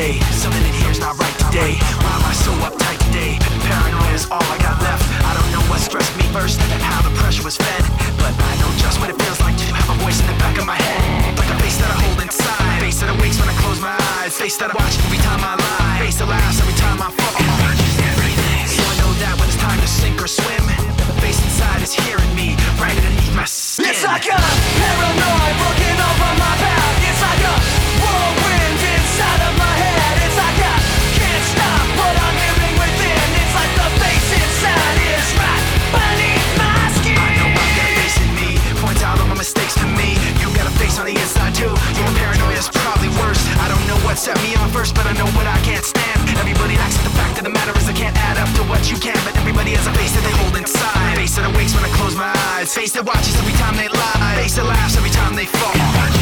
today. Something in here's not right today. Why am I so uptight today? Paranoia is all I got left. I don't know what stressed me first, how the pressure was fed. But I know just what it feels like to have a voice in the back of my head. Like a face that I hold inside. Face that awakes when I close my eyes. Face that I watch every time I lie. Face that laughs every time I fall. So I know that when it's time to sink or swim, the face inside is hearing me right underneath my skin. It's like a paranoid broken You got a face on the inside too. Your paranoia's probably worse. I don't know what set me on first, but I know what I can't stand. Everybody acts like the fact of the matter is I can't add up to what you can. But everybody has a face that they hold inside. Face that awakes when I close my eyes. Face that watches every time they lie. Face that laughs every time they fall.